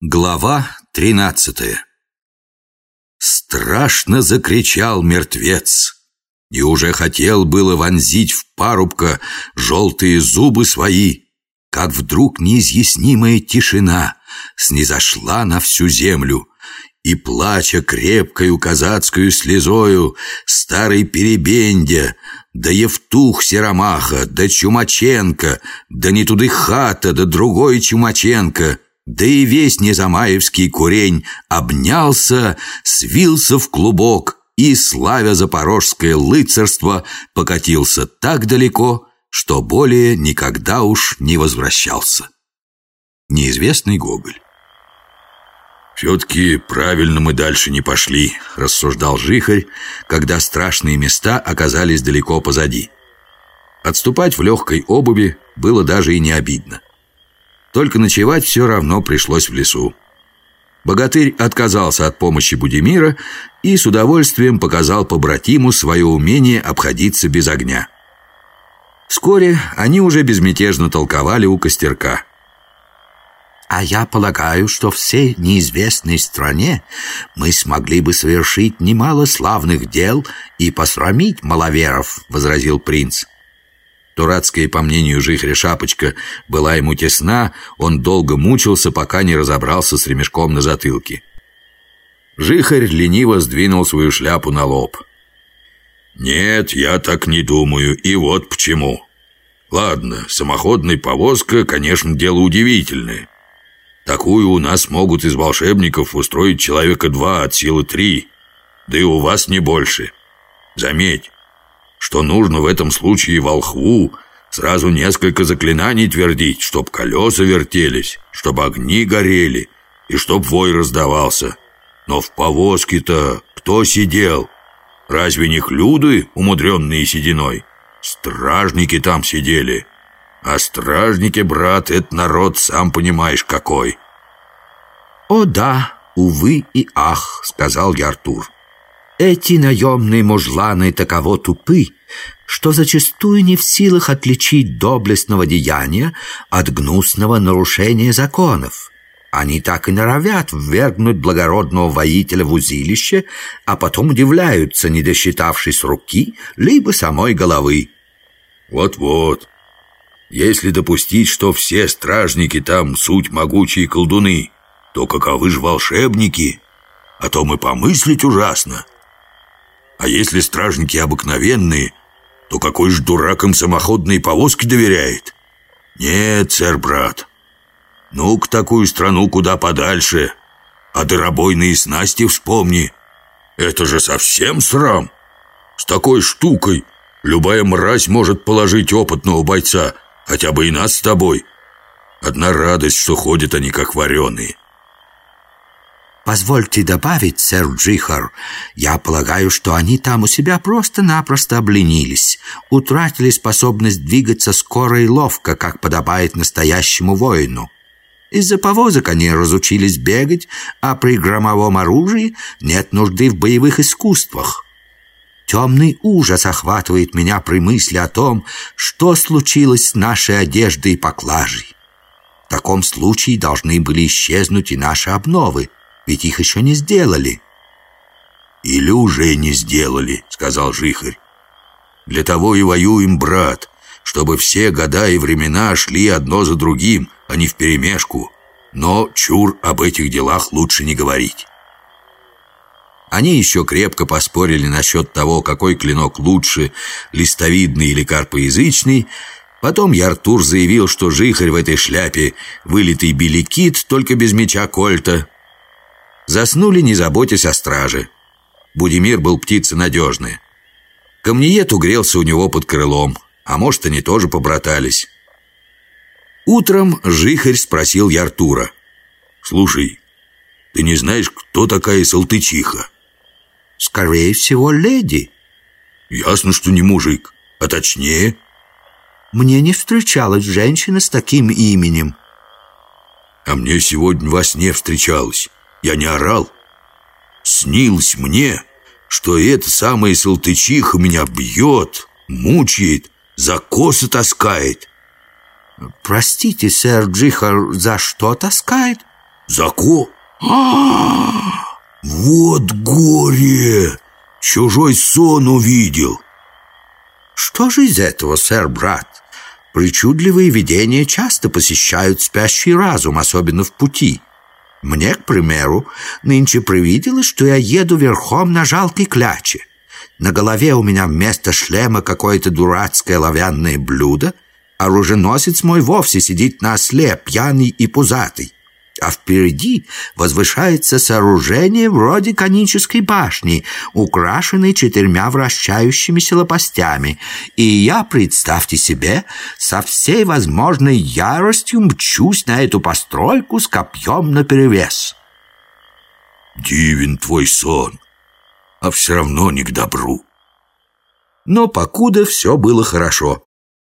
Глава тринадцатая. Страшно закричал мертвец. И уже хотел было вонзить в парубка Желтые зубы свои Как вдруг неизъяснимая тишина Снизошла на всю землю И, плача крепкою казацкую слезою Старый перебендя да Евтух Серомаха, да Чумаченко, да не туды хата, да другой Чумаченко — да и весь Незамаевский курень обнялся, свился в клубок и, славя запорожское лыцарство, покатился так далеко, что более никогда уж не возвращался. Неизвестный Гоголь. «Все-таки правильно мы дальше не пошли», — рассуждал Жихарь, когда страшные места оказались далеко позади. Отступать в легкой обуви было даже и не обидно. Только ночевать все равно пришлось в лесу. Богатырь отказался от помощи Будимира и с удовольствием показал побратиму свое умение обходиться без огня. Вскоре они уже безмятежно толковали у костерка. А я полагаю, что всей неизвестной стране мы смогли бы совершить немало славных дел и посрамить маловеров, — возразил принц. Турацкая, по мнению Жихря, шапочка была ему тесна, он долго мучился, пока не разобрался с ремешком на затылке. Жихарь лениво сдвинул свою шляпу на лоб. «Нет, я так не думаю, и вот почему. Ладно, самоходная повозка, конечно, дело удивительное. Такую у нас могут из волшебников устроить человека два от силы три, да и у вас не больше. Заметь, что нужно в этом случае волхву сразу несколько заклинаний твердить, чтоб колеса вертелись, чтоб огни горели и чтоб вой раздавался. Но в повозке-то кто сидел? Разве не хлюды, умудренные сединой? Стражники там сидели. А стражники, брат, это народ, сам понимаешь, какой. «О да, увы и ах», — сказал я Артур. Эти наемные мужланы таково тупы, что зачастую не в силах отличить доблестного деяния от гнусного нарушения законов. Они так и норовят ввергнуть благородного воителя в узилище, а потом удивляются, не досчитавшись руки, либо самой головы. Вот-вот. Если допустить, что все стражники там суть могучие колдуны, то каковы же волшебники? А то мы помыслить ужасно. А если стражники обыкновенные, то какой же дурак им самоходные повозки доверяет? Нет, сэр-брат. Ну, к такую страну куда подальше. А дыробойные снасти вспомни. Это же совсем срам. С такой штукой любая мразь может положить опытного бойца, хотя бы и нас с тобой. Одна радость, что ходят они как вареные. Позвольте добавить, сэр Джихар, я полагаю, что они там у себя просто-напросто обленились, утратили способность двигаться скоро и ловко, как подобает настоящему воину. Из-за повозок они разучились бегать, а при громовом оружии нет нужды в боевых искусствах. Темный ужас охватывает меня при мысли о том, что случилось с нашей одеждой и поклажей. В таком случае должны были исчезнуть и наши обновы. Ведь их еще не сделали». «Или уже не сделали», — сказал Жихарь. «Для того и воюем, брат, чтобы все года и времена шли одно за другим, а не вперемешку. Но чур об этих делах лучше не говорить». Они еще крепко поспорили насчет того, какой клинок лучше, листовидный или карпоязычный. Потом Яртур заявил, что жихарь в этой шляпе вылитый беликит, только без меча кольта, Заснули, не заботясь о страже. Будимир был птица надежная. Камниет угрелся у него под крылом, а может, они тоже побратались. Утром Жихарь спросил я Артура. «Слушай, ты не знаешь, кто такая Салтычиха?» «Скорее всего, леди». «Ясно, что не мужик, а точнее...» «Мне не встречалась женщина с таким именем». «А мне сегодня во сне встречалась». Я не орал. Снилось мне, что эта самая Салтычиха меня бьет, мучает, за косы таскает. Простите, сэр Джихар, за что таскает? Зако? А, вот горе! Чужой сон увидел. Что же из этого, сэр-брат? Причудливые видения часто посещают спящий разум, особенно в пути. Мне, к примеру, нынче привиделось, что я еду верхом на жалкой кляче. На голове у меня вместо шлема какое-то дурацкое лавянное блюдо, оруженосец мой вовсе сидит на осле, пьяный и пузатый а впереди возвышается сооружение вроде конической башни, украшенной четырьмя вращающимися лопастями. И я, представьте себе, со всей возможной яростью мчусь на эту постройку с копьем наперевес. Дивен твой сон, а все равно не к добру. Но покуда все было хорошо.